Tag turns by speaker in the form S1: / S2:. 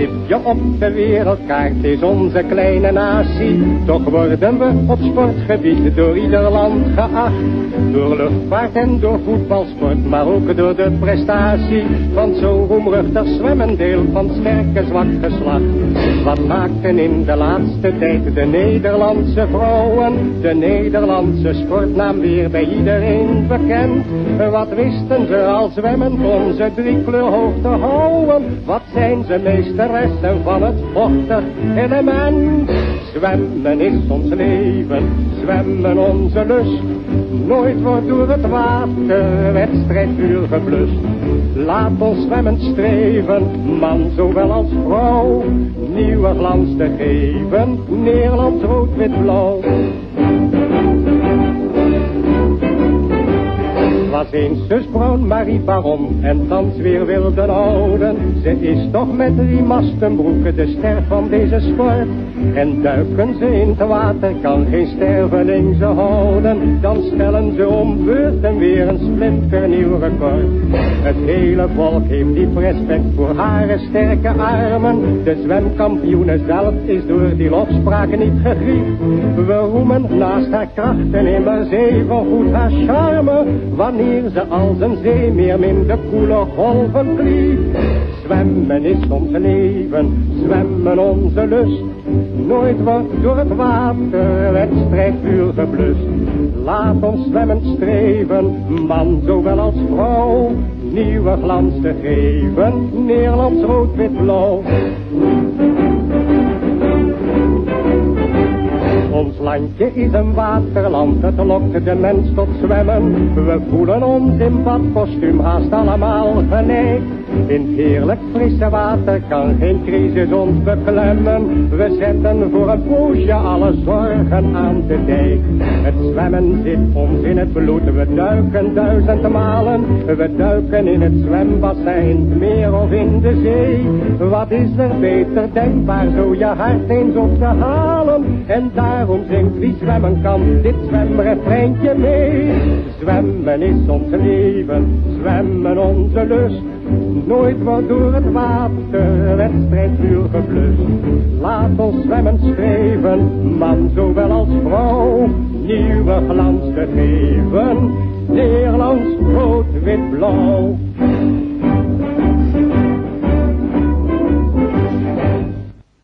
S1: je op de wereldkaart is onze kleine natie. Toch worden we op sportgebied door ieder land geacht. Door luchtvaart en door voetbalsport, maar ook door de prestatie van zo roemruchtig zwemmen deel van sterke zwak geslacht. Wat maakten in de laatste tijd de Nederlandse vrouwen, de Nederlandse sportnaam weer bij iedereen bekend? Wat wisten ze al zwemmen om ze drie hoog te houden? Wat zijn ze meesteressen van het vochtig element? Zwemmen is ons leven, zwemmen onze lust. Nooit wordt door het water wedstrijdvuur geblust. Laat ons zwemmen streven, man zowel als vrouw. Nieuwe glans te geven, Nederlands rood, was eens zus Bruin Marie Baron en thans weer wilde houden. Ze is toch met drie mastenbroeken de ster van deze sport. En duiken ze in het water, kan geen sterveling ze houden. Dan stellen ze om beurten weer een splinternieuw record. Het hele volk heeft diep respect voor haar sterke armen. De zwemkampioene zelf is door die lofspraken niet gegriefd. We roemen naast haar krachten immers even goed haar charme. Wanneer ze als een zeemeer in de koele golven vliegt. Zwemmen is ons leven, zwemmen onze lust. Nooit wordt door het water wedstrijdvuur geblust. Laat ons zwemmen streven, man zowel als vrouw. Nieuwe glans te geven, Nederlands rood, Ons landje is een waterland, het lokt de mens tot zwemmen. We voelen ons in badkostuum haast allemaal geneigd. In heerlijk frisse water kan geen crisis ons beklemmen. We zetten voor een poosje alle zorgen aan de dijk. Het zwemmen zit ons in het bloed, we duiken duizend malen. We duiken in het zwembassin, meer of in de zee. Wat is er beter denkbaar, zo je hart eens op te halen. En daarom zingt wie zwemmen kan, dit zwemrefreintje mee. Zwemmen is ons leven, zwemmen onze lust. Nooit wordt door het water wedstrijdvuur geblust. Laat ons zwemmen streven, man zowel als vrouw. Nieuwe glans te geven, Nederlands rood, wit, blauw.